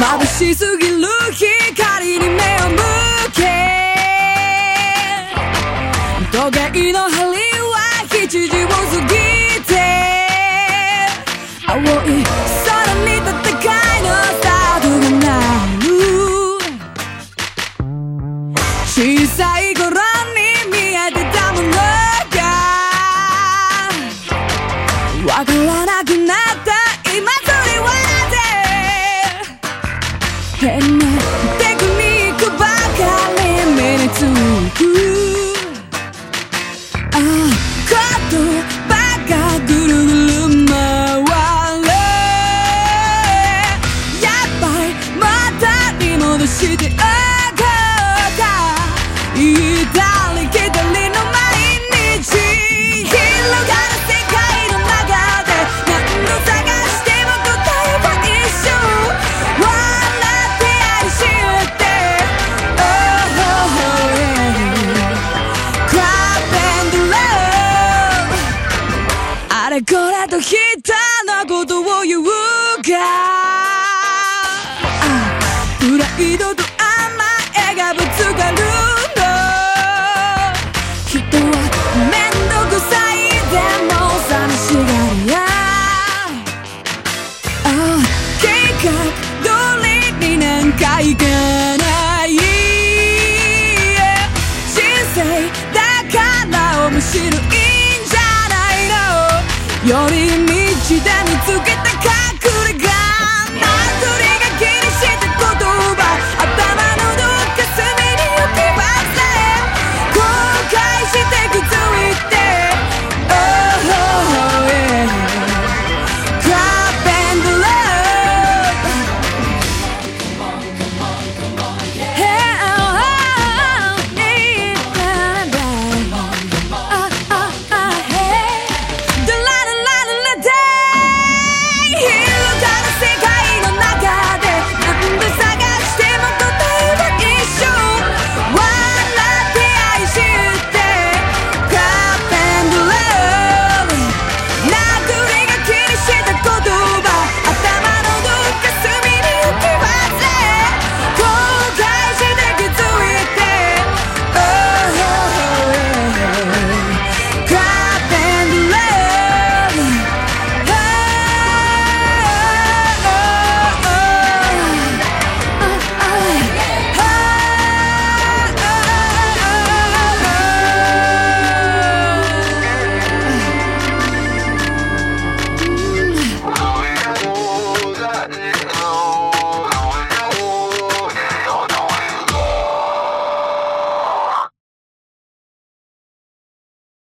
眩しすぎる光に目を向け。時計の針は7時を過ぎて。青い空に戦いのスタートが鳴る。小さい頃に見えてたものが。わからなくなぜれこれとひたなことを言うか？プライドと甘えがぶつかるの。人はめんどくさいでも寂しがりや。計画通りになんかいかない。人生だから面白い。より道で見つけ